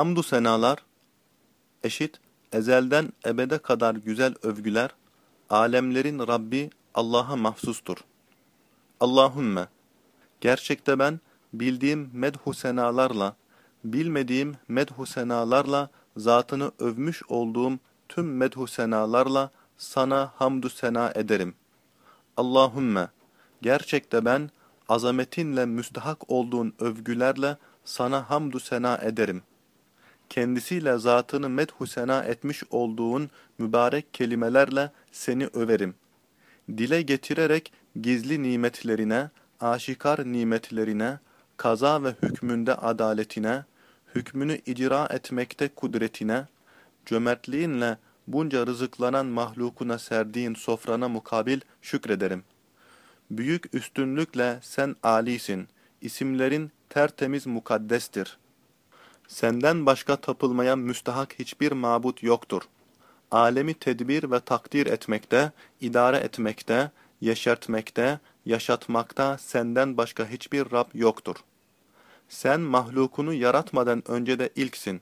Hamdü senalar, eşit, ezelden ebede kadar güzel övgüler, alemlerin Rabbi Allah'a mahsustur. Allahümme, gerçekte ben bildiğim medhu senalarla, bilmediğim medhu senalarla, zatını övmüş olduğum tüm medhu senalarla sana hamdü sena ederim. Allahümme, gerçekte ben azametinle müstahak olduğun övgülerle sana hamdü sena ederim. Kendisiyle zatını medhu sena etmiş olduğun mübarek kelimelerle seni överim. Dile getirerek gizli nimetlerine, aşikar nimetlerine, kaza ve hükmünde adaletine, hükmünü icra etmekte kudretine, cömertliğinle bunca rızıklanan mahlukuna serdiğin sofrana mukabil şükrederim. Büyük üstünlükle sen alisin, isimlerin tertemiz mukaddestir. Senden başka tapılmaya müstahak hiçbir mabut yoktur. Alemi tedbir ve takdir etmekte, idare etmekte, yeşertmekte, yaşatmakta senden başka hiçbir Rab yoktur. Sen mahlukunu yaratmadan önce de ilksin.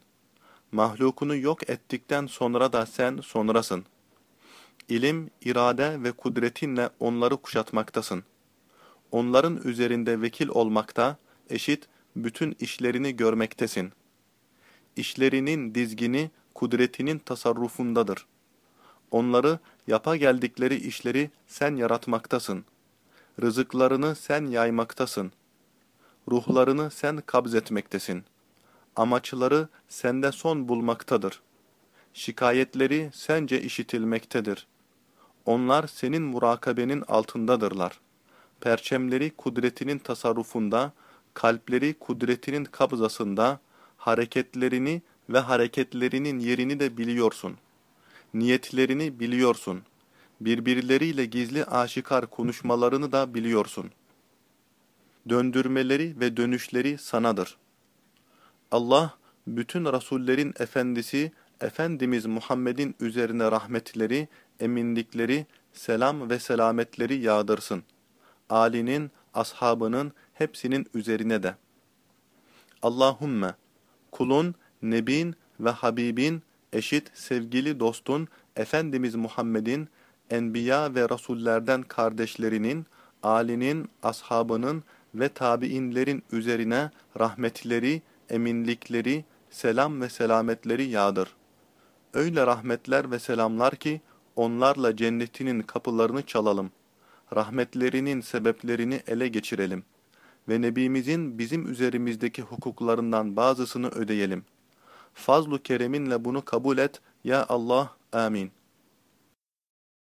Mahlukunu yok ettikten sonra da sen sonrasın. İlim, irade ve kudretinle onları kuşatmaktasın. Onların üzerinde vekil olmakta, eşit, bütün işlerini görmektesin. İşlerinin dizgini, kudretinin tasarrufundadır. Onları, yapa geldikleri işleri sen yaratmaktasın. Rızıklarını sen yaymaktasın. Ruhlarını sen kabzetmektesin. Amaçları sende son bulmaktadır. Şikayetleri sence işitilmektedir. Onlar senin murakabenin altındadırlar. Perçemleri kudretinin tasarrufunda, kalpleri kudretinin kabzasında, hareketlerini ve hareketlerinin yerini de biliyorsun. Niyetlerini biliyorsun. Birbirleriyle gizli aşikar konuşmalarını da biliyorsun. Döndürmeleri ve dönüşleri sanadır. Allah, bütün Rasullerin efendisi, Efendimiz Muhammed'in üzerine rahmetleri, eminlikleri, selam ve selametleri yağdırsın. Ali'nin, ashabının, hepsinin üzerine de. Allahümme, kulun, nebin ve habibin, eşit sevgili dostun, Efendimiz Muhammed'in, enbiya ve rasullerden kardeşlerinin, Ali'nin, ashabının ve tabiinlerin üzerine rahmetleri, eminlikleri, selam ve selametleri yağdır. Öyle rahmetler ve selamlar ki, onlarla cennetinin kapılarını çalalım. Rahmetlerinin sebeplerini ele geçirelim. Ve Nebimizin bizim üzerimizdeki hukuklarından bazısını ödeyelim. Fazlu kereminle bunu kabul et, ya Allah, amin.